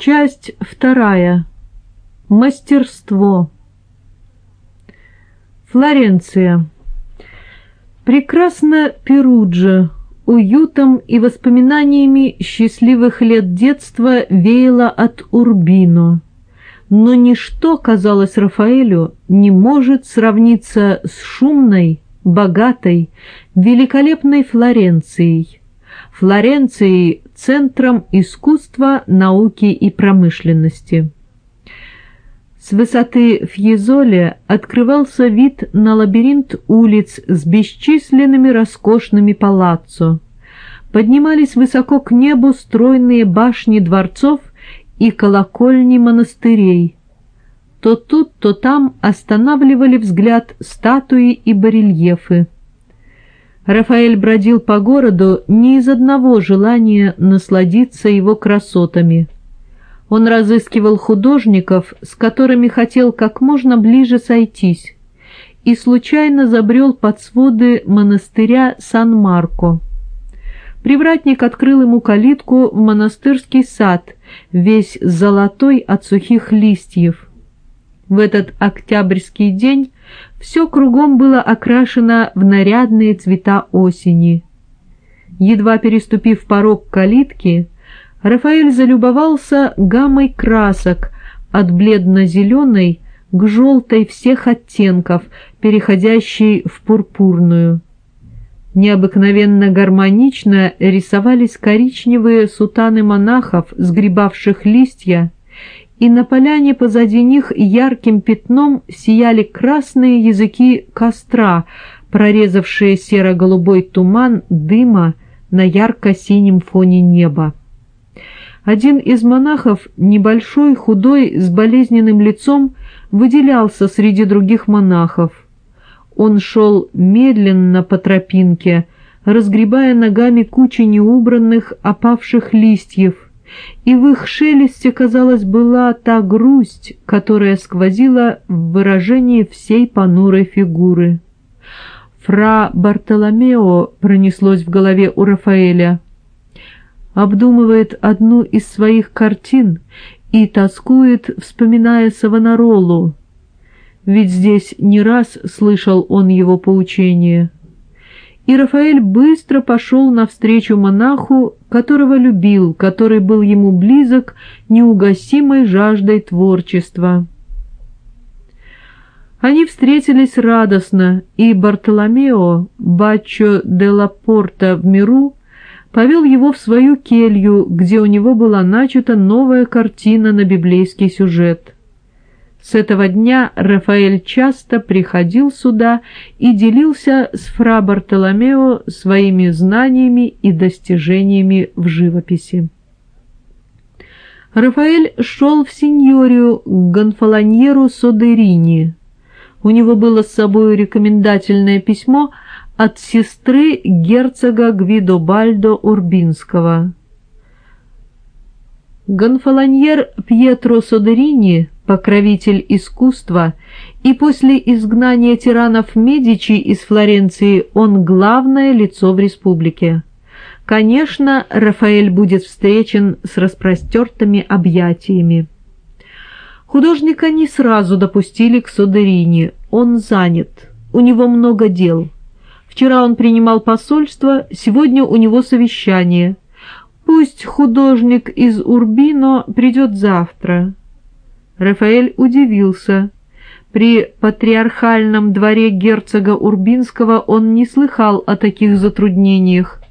Часть вторая. Мастерство. Флоренция. Прекрасно Перуджа. Уютом и воспоминаниями счастливых лет детства веяло от Урбино. Но ничто, казалось Рафаэлю, не может сравниться с шумной, богатой, великолепной Флоренцией. Флоренцией – центром искусства, науки и промышленности. С высоты Фьезоле открывался вид на лабиринт улиц с бесчисленными роскошными палаццо. Поднимались высоко к небу стройные башни дворцов и колокольни монастырей. То тут, то там останавливали взгляд статуи и барельефы. Рафаэль бродил по городу не из одного желания насладиться его красотами. Он разыскивал художников, с которыми хотел как можно ближе сойтись, и случайно забрел под своды монастыря Сан-Марко. Привратник открыл ему калитку в монастырский сад, весь золотой от сухих листьев. В этот октябрьский день все кругом было окрашено в нарядные цвета осени. Едва переступив порог калитки, Рафаэль залюбовался гаммой красок от бледно-зеленой к желтой всех оттенков, переходящей в пурпурную. Необыкновенно гармонично рисовались коричневые сутаны монахов, сгребавших листья, и на поляне позади них ярким пятном сияли красные языки костра, прорезавшие серо-голубой туман дыма на ярко-синем фоне неба. Один из монахов, небольшой, худой, с болезненным лицом, выделялся среди других монахов. Он шел медленно по тропинке, разгребая ногами кучи неубранных, опавших листьев — и в их шелесте, казалось, была та грусть, которая сквозила в выражении всей понурой фигуры. «Фра Бартоломео» пронеслось в голове у Рафаэля. Обдумывает одну из своих картин и тоскует, вспоминая Савонаролу. Ведь здесь не раз слышал он его поучение и Рафаэль быстро пошел навстречу монаху, которого любил, который был ему близок неугасимой жаждой творчества. Они встретились радостно, и Бартоломео, Баччо де Лапорта в миру, повел его в свою келью, где у него была начата новая картина на библейский сюжет. С этого дня Рафаэль часто приходил сюда и делился с фра Бартоломео своими знаниями и достижениями в живописи. Рафаэль шел в сеньорию к Гонфолоньеру Содерини. У него было с собой рекомендательное письмо от сестры герцога Гвидобальдо Урбинского. Гонфолоньер Пьетро Содерини покровитель искусства, и после изгнания тиранов Медичи из Флоренции он главное лицо в республике. Конечно, Рафаэль будет встречен с распростертыми объятиями. Художника не сразу допустили к Содерини, он занят, у него много дел. Вчера он принимал посольство, сегодня у него совещание. Пусть художник из Урбино придет завтра. Рафаэль удивился. При патриархальном дворе герцога Урбинского он не слыхал о таких затруднениях.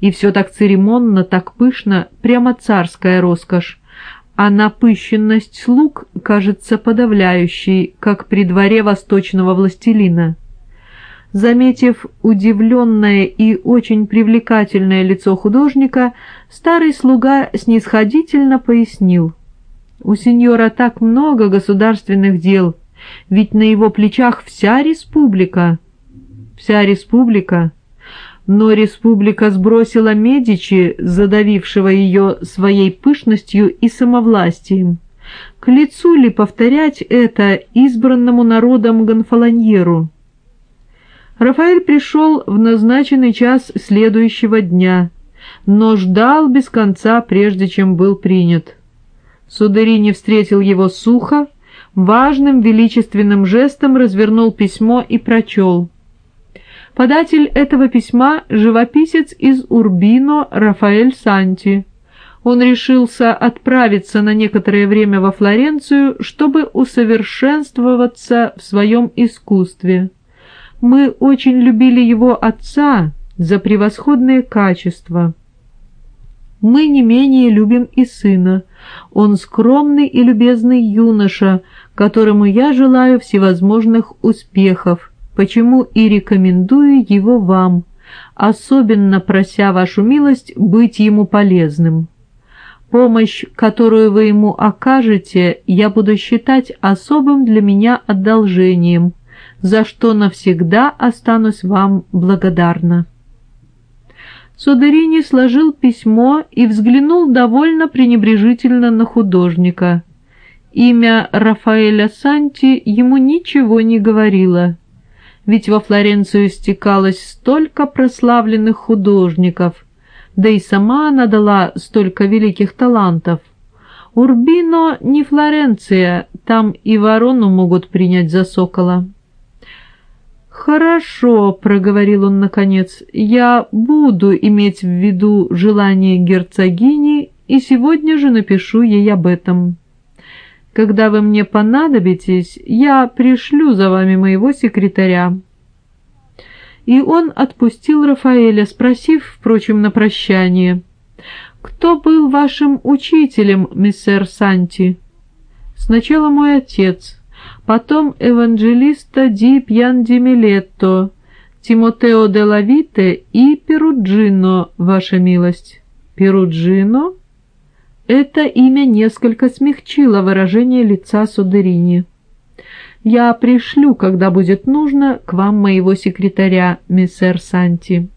И все так церемонно, так пышно, прямо царская роскошь. А напыщенность слуг кажется подавляющей, как при дворе восточного властелина. Заметив удивленное и очень привлекательное лицо художника, старый слуга снисходительно пояснил — у сеньора так много государственных дел, ведь на его плечах вся республика. Вся республика. Но республика сбросила Медичи, задавившего ее своей пышностью и самовластием. К лицу ли повторять это избранному народом Гонфолоньеру? Рафаэль пришел в назначенный час следующего дня, но ждал без конца, прежде чем был принят. Судерини встретил его сухо, важным величественным жестом развернул письмо и прочел. Податель этого письма — живописец из Урбино Рафаэль Санти. Он решился отправиться на некоторое время во Флоренцию, чтобы усовершенствоваться в своем искусстве. Мы очень любили его отца за превосходные качества. Мы не менее любим и сына. Он скромный и любезный юноша, которому я желаю всевозможных успехов, почему и рекомендую его вам, особенно прося вашу милость быть ему полезным. Помощь, которую вы ему окажете, я буду считать особым для меня одолжением, за что навсегда останусь вам благодарна. Содерини сложил письмо и взглянул довольно пренебрежительно на художника. Имя Рафаэля Санти ему ничего не говорило, ведь во Флоренцию стекалось столько прославленных художников, да и сама она дала столько великих талантов. Урбино не Флоренция, там и ворону могут принять за сокола. «Хорошо», — проговорил он наконец, — «я буду иметь в виду желание герцогини и сегодня же напишу ей об этом. Когда вы мне понадобитесь, я пришлю за вами моего секретаря». И он отпустил Рафаэля, спросив, впрочем, на прощание, «Кто был вашим учителем, миссер Санти?» «Сначала мой отец» потом Евангелиста ди Пьян-ди-Милетто, Тимотео де Лавите и Перуджино, ваша милость. Перуджино? Это имя несколько смягчило выражение лица Судерини. Я пришлю, когда будет нужно, к вам моего секретаря, миссер Санти.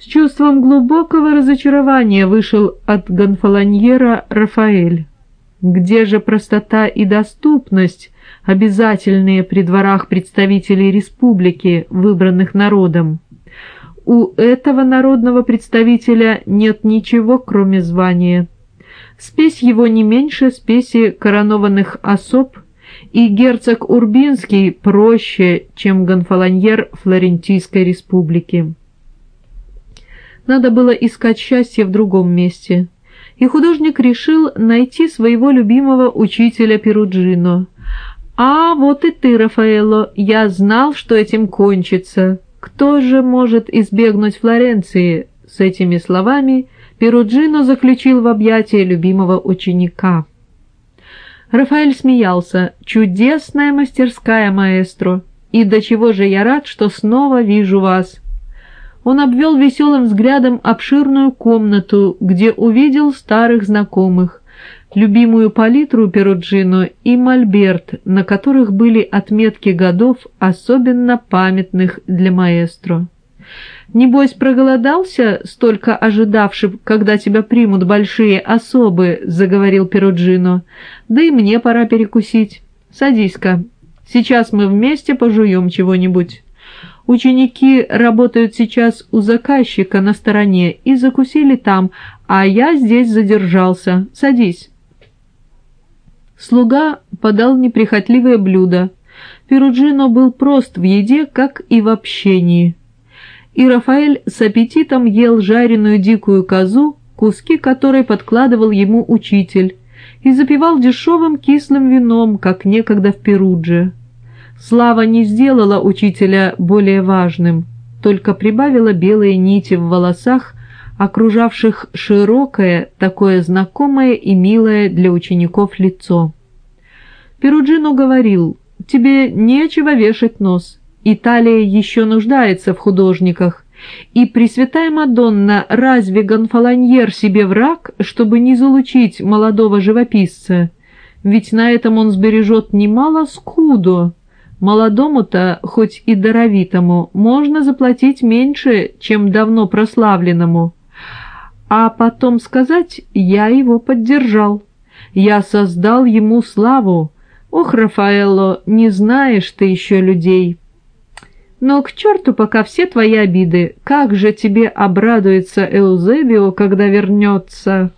С чувством глубокого разочарования вышел от гонфолоньера Рафаэль. Где же простота и доступность, обязательные при дворах представителей республики, выбранных народом? У этого народного представителя нет ничего, кроме звания. Спесь его не меньше спеси коронованных особ, и герцог Урбинский проще, чем гонфолоньер Флорентийской республики. Надо было искать счастье в другом месте и художник решил найти своего любимого учителя Перуджино. «А, вот и ты, Рафаэло, я знал, что этим кончится. Кто же может избегнуть Флоренции?» С этими словами Перуджино заключил в объятия любимого ученика. Рафаэль смеялся. «Чудесная мастерская, маэстро! И до чего же я рад, что снова вижу вас!» Он обвел веселым взглядом обширную комнату, где увидел старых знакомых, любимую палитру Перуджино и мольберт, на которых были отметки годов, особенно памятных для маэстро. «Небось, проголодался, столько ожидавший, когда тебя примут большие особы», — заговорил Перуджино. «Да и мне пора перекусить. Садись-ка. Сейчас мы вместе пожуем чего-нибудь». Ученики работают сейчас у заказчика на стороне и закусили там, а я здесь задержался. Садись». Слуга подал неприхотливое блюдо. Перуджино был прост в еде, как и в общении. И Рафаэль с аппетитом ел жареную дикую козу, куски которой подкладывал ему учитель, и запивал дешевым кислым вином, как некогда в Перудже. Слава не сделала учителя более важным, только прибавила белые нити в волосах, окружавших широкое, такое знакомое и милое для учеников лицо. Перуджино говорил, «Тебе нечего вешать нос. Италия еще нуждается в художниках. И Пресвятая Мадонна, разве Гонфолоньер себе враг, чтобы не залучить молодого живописца? Ведь на этом он сбережет немало скудо». Молодому-то, хоть и даровитому, можно заплатить меньше, чем давно прославленному. А потом сказать, я его поддержал. Я создал ему славу. Ох, Рафаэлло, не знаешь ты еще людей. Но к черту пока все твои обиды. Как же тебе обрадуется Эузебио, когда вернется?»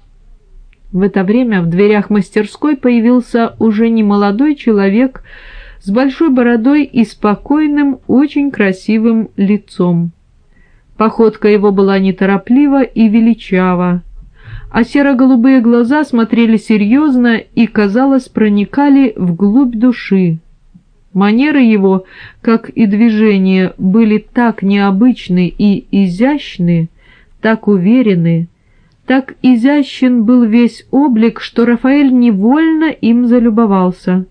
В это время в дверях мастерской появился уже не молодой человек с большой бородой и спокойным, очень красивым лицом. Походка его была нетороплива и величава, а серо-голубые глаза смотрели серьезно и, казалось, проникали вглубь души. Манеры его, как и движения, были так необычны и изящны, так уверены, так изящен был весь облик, что Рафаэль невольно им залюбовался.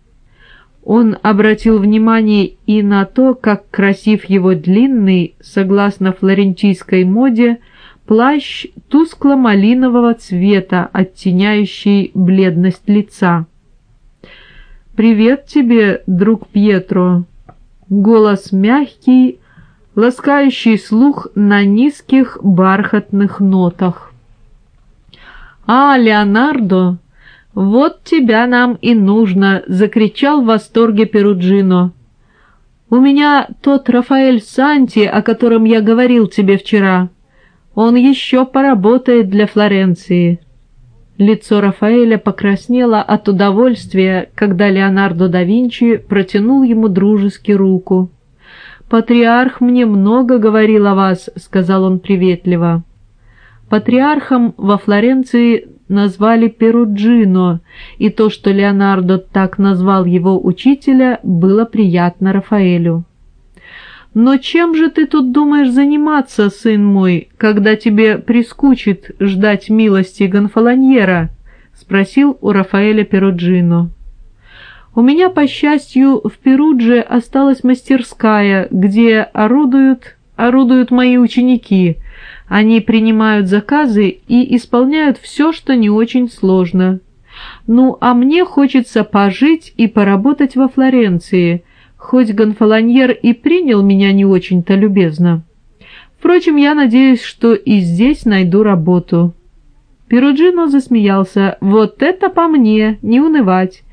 Он обратил внимание и на то, как красив его длинный, согласно флорентийской моде, плащ тускло-малинового цвета, оттеняющий бледность лица. «Привет тебе, друг Пьетро!» Голос мягкий, ласкающий слух на низких бархатных нотах. «А, Леонардо, вот тебя нам и нужно!» — закричал в восторге Перуджино. «У меня тот Рафаэль Санти, о котором я говорил тебе вчера. Он еще поработает для Флоренции». Лицо Рафаэля покраснело от удовольствия, когда Леонардо да Винчи протянул ему дружески руку. «Патриарх мне много говорил о вас», — сказал он приветливо. Патриархом во Флоренции назвали Перуджино, и то, что Леонардо так назвал его учителя, было приятно Рафаэлю. «Но чем же ты тут думаешь заниматься, сын мой, когда тебе прискучит ждать милости Гонфолоньера?» — спросил у Рафаэля Перуджино. «У меня, по счастью, в Перудже осталась мастерская, где орудуют, орудуют мои ученики», они принимают заказы и исполняют все, что не очень сложно. Ну, а мне хочется пожить и поработать во Флоренции, хоть Гонфолоньер и принял меня не очень-то любезно. Впрочем, я надеюсь, что и здесь найду работу». Перуджино засмеялся. «Вот это по мне, не унывать.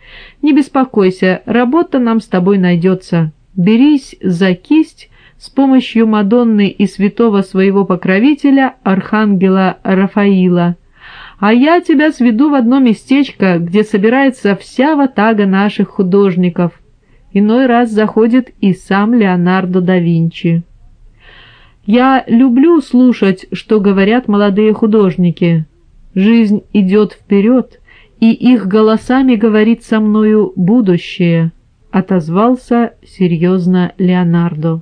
Не беспокойся, работа нам с тобой найдется. Берись за кисть с помощью Мадонны и святого своего покровителя, архангела Рафаила. А я тебя сведу в одно местечко, где собирается вся ватага наших художников. Иной раз заходит и сам Леонардо да Винчи. Я люблю слушать, что говорят молодые художники. Жизнь идет вперед, и их голосами говорит со мною будущее, отозвался серьезно Леонардо.